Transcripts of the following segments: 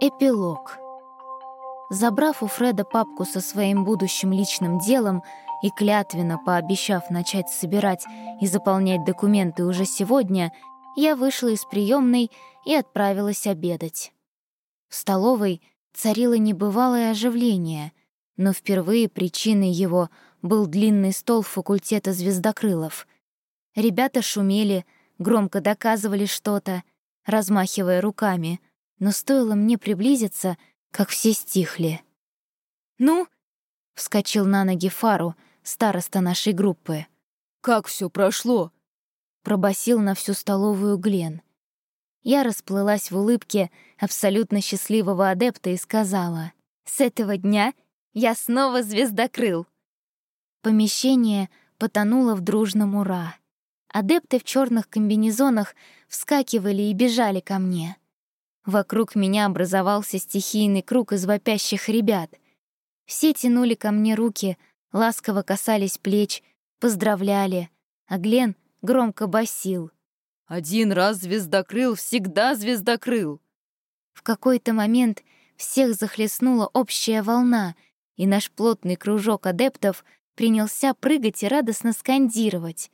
Эпилог. Забрав у Фреда папку со своим будущим личным делом и клятвенно пообещав начать собирать и заполнять документы уже сегодня, я вышла из приемной и отправилась обедать. В столовой царило небывалое оживление, но впервые причиной его был длинный стол факультета звездокрылов. Ребята шумели, громко доказывали что-то, размахивая руками, но стоило мне приблизиться, как все стихли. «Ну?» — вскочил на ноги Фару, староста нашей группы. «Как все прошло?» — пробасил на всю столовую Глен. Я расплылась в улыбке абсолютно счастливого адепта и сказала, «С этого дня я снова звездокрыл». Помещение потонуло в дружном «Ура». Адепты в черных комбинезонах вскакивали и бежали ко мне. Вокруг меня образовался стихийный круг из вопящих ребят. Все тянули ко мне руки, ласково касались плеч, поздравляли, а Глен громко басил. «Один раз звездокрыл, всегда звездокрыл!» В какой-то момент всех захлестнула общая волна, и наш плотный кружок адептов принялся прыгать и радостно скандировать.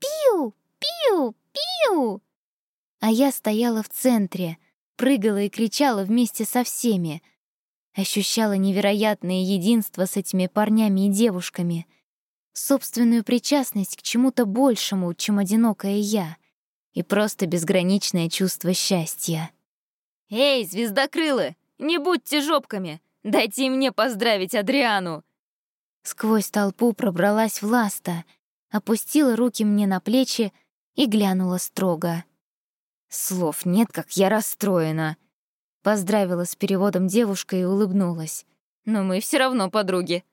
«Пиу! Пиу! Пиу!» А я стояла в центре, прыгала и кричала вместе со всеми. Ощущала невероятное единство с этими парнями и девушками, собственную причастность к чему-то большему, чем одинокая я, и просто безграничное чувство счастья. «Эй, звездокрылы, не будьте жопками! Дайте мне поздравить Адриану!» Сквозь толпу пробралась Власта, опустила руки мне на плечи и глянула строго. Слов нет, как я расстроена. Поздравила с переводом девушка и улыбнулась. Но мы все равно подруги.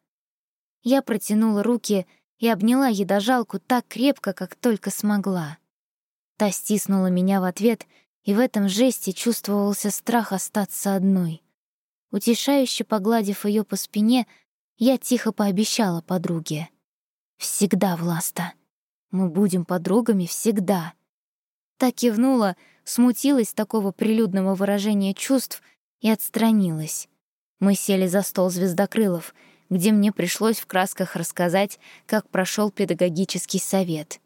Я протянула руки и обняла едожалку так крепко, как только смогла. Та стиснула меня в ответ, и в этом жесте чувствовался страх остаться одной. Утешающе погладив ее по спине, я тихо пообещала подруге. «Всегда, Власта. Мы будем подругами всегда». Так кивнула, смутилась такого прилюдного выражения чувств и отстранилась. Мы сели за стол звездокрылов, где мне пришлось в красках рассказать, как прошел педагогический совет.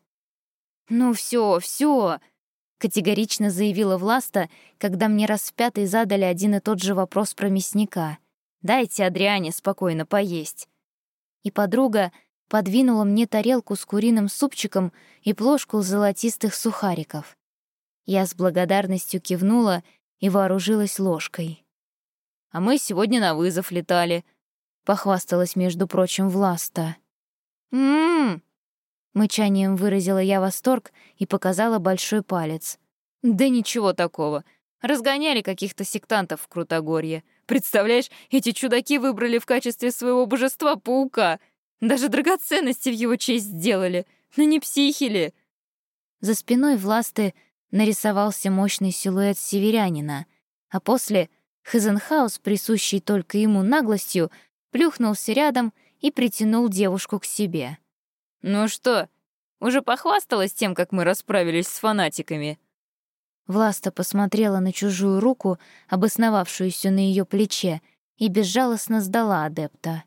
«Ну все, все, категорично заявила Власта, когда мне раз в пятый задали один и тот же вопрос про мясника. «Дайте Адриане спокойно поесть». И подруга подвинула мне тарелку с куриным супчиком и плошку золотистых сухариков. Я с благодарностью кивнула и вооружилась ложкой. «А мы сегодня на вызов летали», — похвасталась, между прочим, Власта. «М-м-м!» Мычанием выразила я восторг и показала большой палец. «Да ничего такого. Разгоняли каких-то сектантов в Крутогорье. Представляешь, эти чудаки выбрали в качестве своего божества паука. Даже драгоценности в его честь сделали. Ну не психили!» За спиной Власты нарисовался мощный силуэт северянина, а после Хазенхаус с присущей только ему наглостью, плюхнулся рядом и притянул девушку к себе. «Ну что, уже похвасталась тем, как мы расправились с фанатиками?» Власта посмотрела на чужую руку, обосновавшуюся на ее плече, и безжалостно сдала адепта.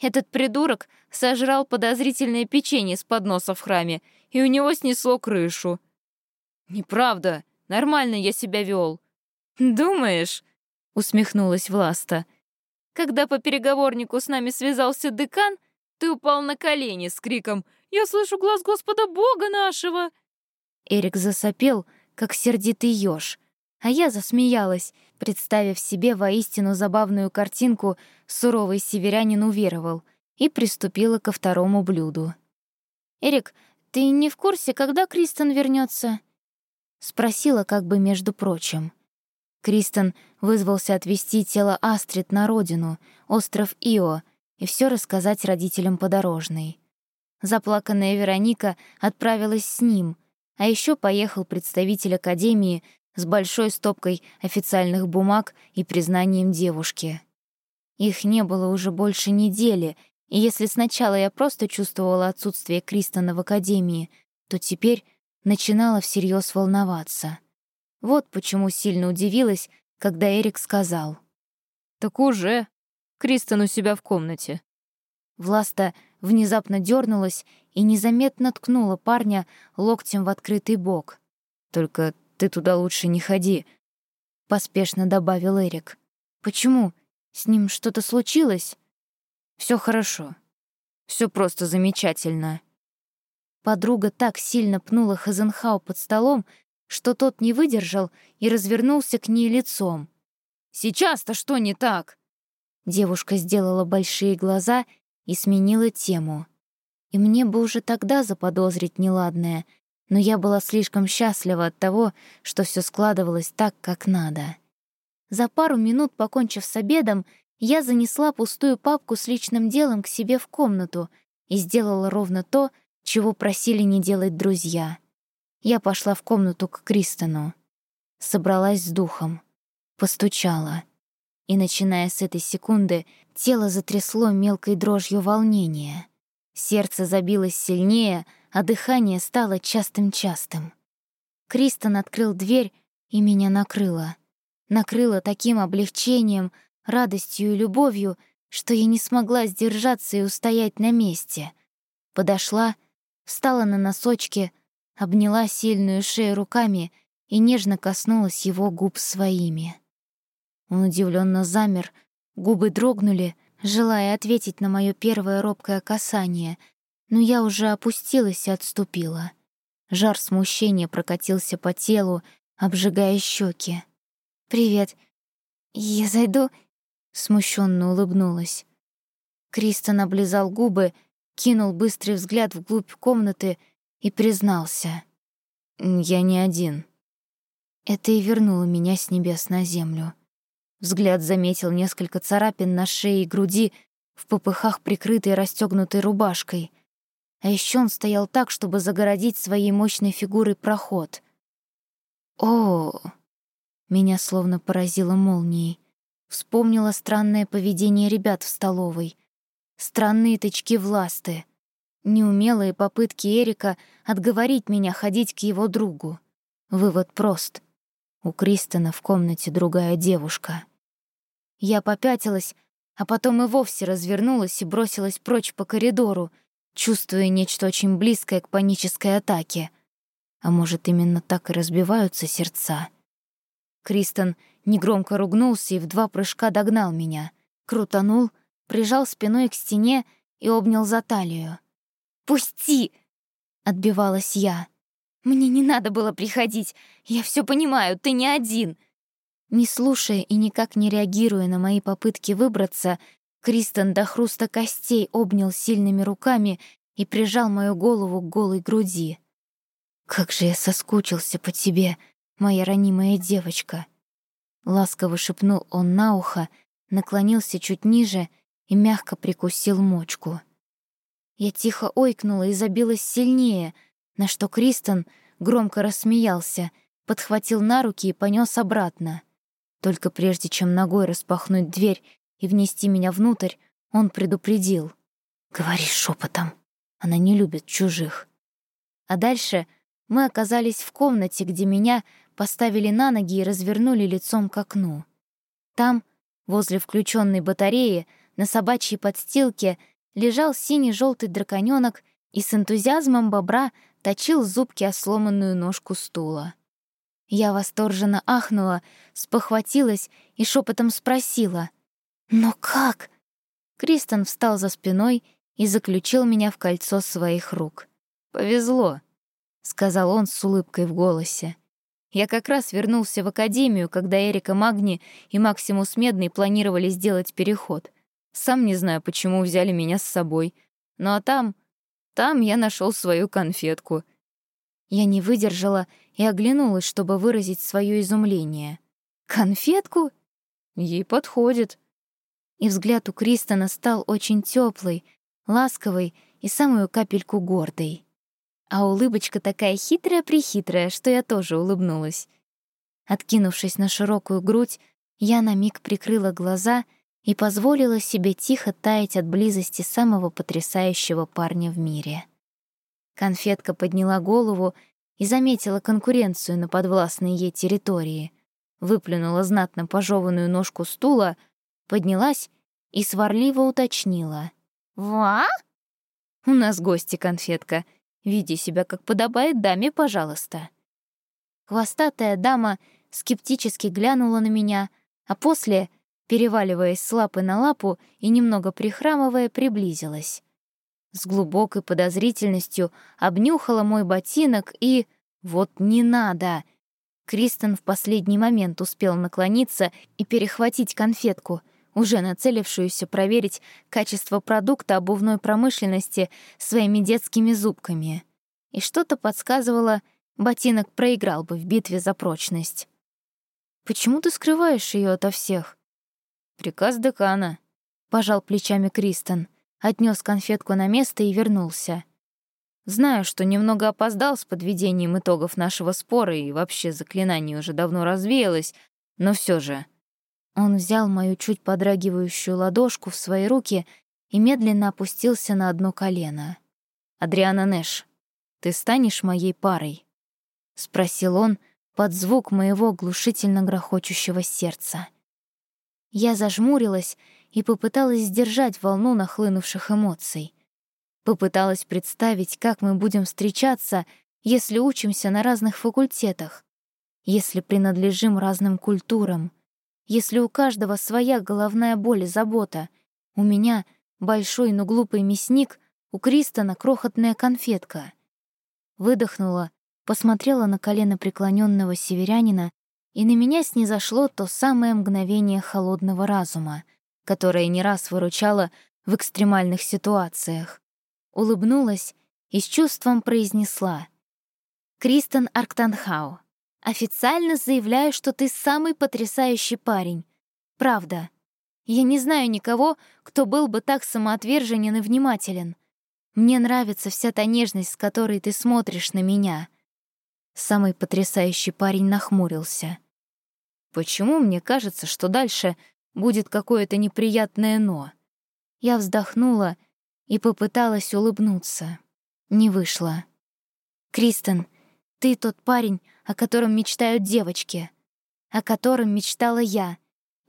«Этот придурок сожрал подозрительное печенье с подноса в храме, и у него снесло крышу. «Неправда. Нормально я себя вел. «Думаешь?» — усмехнулась Власта. «Когда по переговорнику с нами связался декан, ты упал на колени с криком «Я слышу глаз Господа Бога нашего!» Эрик засопел, как сердитый ёж, а я засмеялась, представив себе воистину забавную картинку «Суровый северянин уверовал» и приступила ко второму блюду. «Эрик, ты не в курсе, когда Кристен вернется? Спросила как бы между прочим. Кристен вызвался отвезти тело Астрид на родину, остров Ио, и все рассказать родителям подорожной. Заплаканная Вероника отправилась с ним, а еще поехал представитель Академии с большой стопкой официальных бумаг и признанием девушки. Их не было уже больше недели, и если сначала я просто чувствовала отсутствие Кристона в Академии, то теперь начинала всерьез волноваться. Вот почему сильно удивилась, когда Эрик сказал. «Так уже. Кристен у себя в комнате». Власта внезапно дернулась и незаметно ткнула парня локтем в открытый бок. «Только ты туда лучше не ходи», — поспешно добавил Эрик. «Почему? С ним что-то случилось?» Все хорошо. Все просто замечательно». Подруга так сильно пнула Хазенхау под столом, что тот не выдержал и развернулся к ней лицом. «Сейчас-то что не так?» Девушка сделала большие глаза и сменила тему. И мне бы уже тогда заподозрить неладное, но я была слишком счастлива от того, что все складывалось так, как надо. За пару минут, покончив с обедом, я занесла пустую папку с личным делом к себе в комнату и сделала ровно то, чего просили не делать друзья. Я пошла в комнату к Кристону. Собралась с духом. Постучала. И, начиная с этой секунды, тело затрясло мелкой дрожью волнения. Сердце забилось сильнее, а дыхание стало частым-частым. Кристон открыл дверь, и меня накрыло. Накрыло таким облегчением, радостью и любовью, что я не смогла сдержаться и устоять на месте. Подошла, встала на носочки, обняла сильную шею руками и нежно коснулась его губ своими. Он удивленно замер, губы дрогнули, желая ответить на мое первое робкое касание, но я уже опустилась и отступила. Жар смущения прокатился по телу, обжигая щеки. «Привет. Я зайду?» Смущенно улыбнулась. Кристон облизал губы, кинул быстрый взгляд вглубь комнаты и признался. «Я не один». Это и вернуло меня с небес на землю. Взгляд заметил несколько царапин на шее и груди, в попыхах прикрытой расстёгнутой рубашкой. А ещё он стоял так, чтобы загородить своей мощной фигурой проход. О, меня словно поразило молнией. Вспомнила странное поведение ребят в столовой. Странные тычки власты. Неумелые попытки Эрика отговорить меня ходить к его другу. Вывод прост. У Кристона в комнате другая девушка. Я попятилась, а потом и вовсе развернулась и бросилась прочь по коридору, чувствуя нечто очень близкое к панической атаке. А может, именно так и разбиваются сердца? Кристон негромко ругнулся и в два прыжка догнал меня, крутанул, прижал спиной к стене и обнял за талию. «Пусти!» — отбивалась я. «Мне не надо было приходить. Я все понимаю, ты не один». Не слушая и никак не реагируя на мои попытки выбраться, Кристен до хруста костей обнял сильными руками и прижал мою голову к голой груди. «Как же я соскучился по тебе, моя ранимая девочка!» Ласково шепнул он на ухо, наклонился чуть ниже и мягко прикусил мочку. Я тихо ойкнула и забилась сильнее, на что Кристен громко рассмеялся, подхватил на руки и понёс обратно. Только прежде чем ногой распахнуть дверь и внести меня внутрь, он предупредил. «Говори шепотом, она не любит чужих». А дальше мы оказались в комнате, где меня поставили на ноги и развернули лицом к окну. Там, возле включенной батареи, на собачьей подстилке, лежал синий желтый драконёнок и с энтузиазмом бобра точил зубки о сломанную ножку стула. Я восторженно ахнула, спохватилась и шепотом спросила. «Но как?» Кристен встал за спиной и заключил меня в кольцо своих рук. «Повезло», — сказал он с улыбкой в голосе. Я как раз вернулся в академию, когда Эрика Магни и Максимус Медный планировали сделать переход. Сам не знаю, почему взяли меня с собой. Ну а там... Там я нашел свою конфетку. Я не выдержала и оглянулась, чтобы выразить свое изумление. «Конфетку?» Ей подходит. И взгляд у Кристона стал очень теплый, ласковый и самую капельку гордый. А улыбочка такая хитрая-прихитрая, что я тоже улыбнулась. Откинувшись на широкую грудь, я на миг прикрыла глаза и позволила себе тихо таять от близости самого потрясающего парня в мире. Конфетка подняла голову и заметила конкуренцию на подвластной ей территории. выплюнула знатно пожеванную ножку стула, поднялась и сварливо уточнила. «Ва?» «У нас гости, конфетка. Веди себя, как подобает даме, пожалуйста». Хвостатая дама скептически глянула на меня, а после, переваливаясь с лапы на лапу и немного прихрамывая, приблизилась. С глубокой подозрительностью обнюхала мой ботинок и... Вот не надо! Кристен в последний момент успел наклониться и перехватить конфетку, уже нацелившуюся проверить качество продукта обувной промышленности своими детскими зубками. И что-то подсказывало, ботинок проиграл бы в битве за прочность. «Почему ты скрываешь ее ото всех?» «Приказ декана», — пожал плечами Кристен, отнес конфетку на место и вернулся. Знаю, что немного опоздал с подведением итогов нашего спора, и вообще заклинание уже давно развеялось, но все же он взял мою чуть подрагивающую ладошку в свои руки и медленно опустился на одно колено. «Адриана Нэш, ты станешь моей парой?» — спросил он под звук моего глушительно грохочущего сердца. Я зажмурилась и попыталась сдержать волну нахлынувших эмоций. Попыталась представить, как мы будем встречаться, если учимся на разных факультетах, если принадлежим разным культурам — если у каждого своя головная боль и забота? У меня большой, но глупый мясник, у Кристона крохотная конфетка. Выдохнула, посмотрела на колено преклоненного северянина, и на меня снизошло то самое мгновение холодного разума, которое не раз выручало в экстремальных ситуациях. Улыбнулась и с чувством произнесла. «Кристен Арктанхау, Официально заявляю, что ты самый потрясающий парень. Правда. Я не знаю никого, кто был бы так самоотверженен и внимателен. Мне нравится вся та нежность, с которой ты смотришь на меня. Самый потрясающий парень нахмурился. Почему мне кажется, что дальше будет какое-то неприятное «но»? Я вздохнула и попыталась улыбнуться. Не вышло. «Кристен, ты тот парень, о котором мечтают девочки, о котором мечтала я.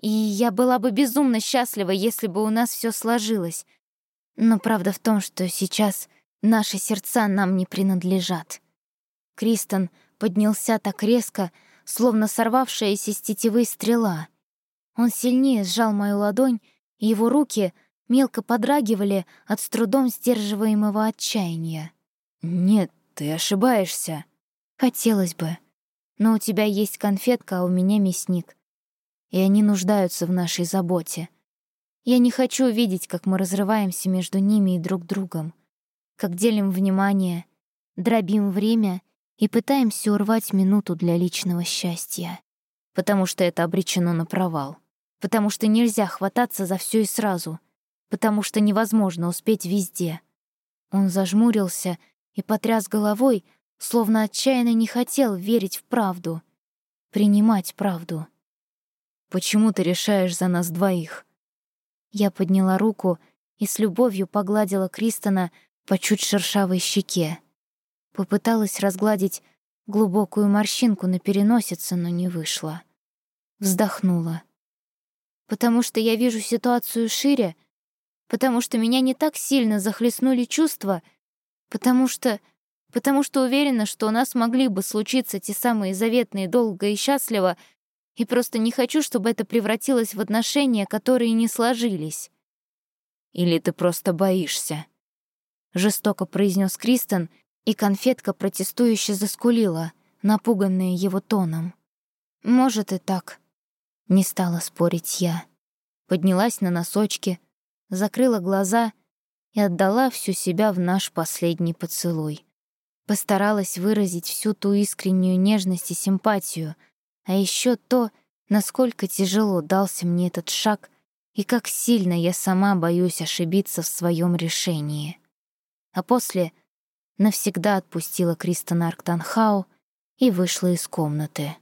И я была бы безумно счастлива, если бы у нас все сложилось. Но правда в том, что сейчас наши сердца нам не принадлежат. Кристен поднялся так резко, словно сорвавшаяся с тетивы стрела. Он сильнее сжал мою ладонь, и его руки мелко подрагивали от с трудом сдерживаемого отчаяния. «Нет, ты ошибаешься. Хотелось бы но у тебя есть конфетка, а у меня мясник. И они нуждаются в нашей заботе. Я не хочу видеть, как мы разрываемся между ними и друг другом, как делим внимание, дробим время и пытаемся урвать минуту для личного счастья. Потому что это обречено на провал. Потому что нельзя хвататься за все и сразу. Потому что невозможно успеть везде. Он зажмурился и потряс головой, словно отчаянно не хотел верить в правду, принимать правду. «Почему ты решаешь за нас двоих?» Я подняла руку и с любовью погладила Кристона по чуть шершавой щеке. Попыталась разгладить глубокую морщинку на переносице, но не вышло. Вздохнула. «Потому что я вижу ситуацию шире, потому что меня не так сильно захлестнули чувства, потому что потому что уверена, что у нас могли бы случиться те самые заветные долго и счастливо, и просто не хочу, чтобы это превратилось в отношения, которые не сложились. Или ты просто боишься? Жестоко произнес Кристен, и конфетка протестующе заскулила, напуганная его тоном. Может и так. Не стала спорить я. Поднялась на носочки, закрыла глаза и отдала всю себя в наш последний поцелуй. Постаралась выразить всю ту искреннюю нежность и симпатию, а еще то, насколько тяжело дался мне этот шаг и как сильно я сама боюсь ошибиться в своем решении. А после навсегда отпустила Кристона Арктанхау и вышла из комнаты.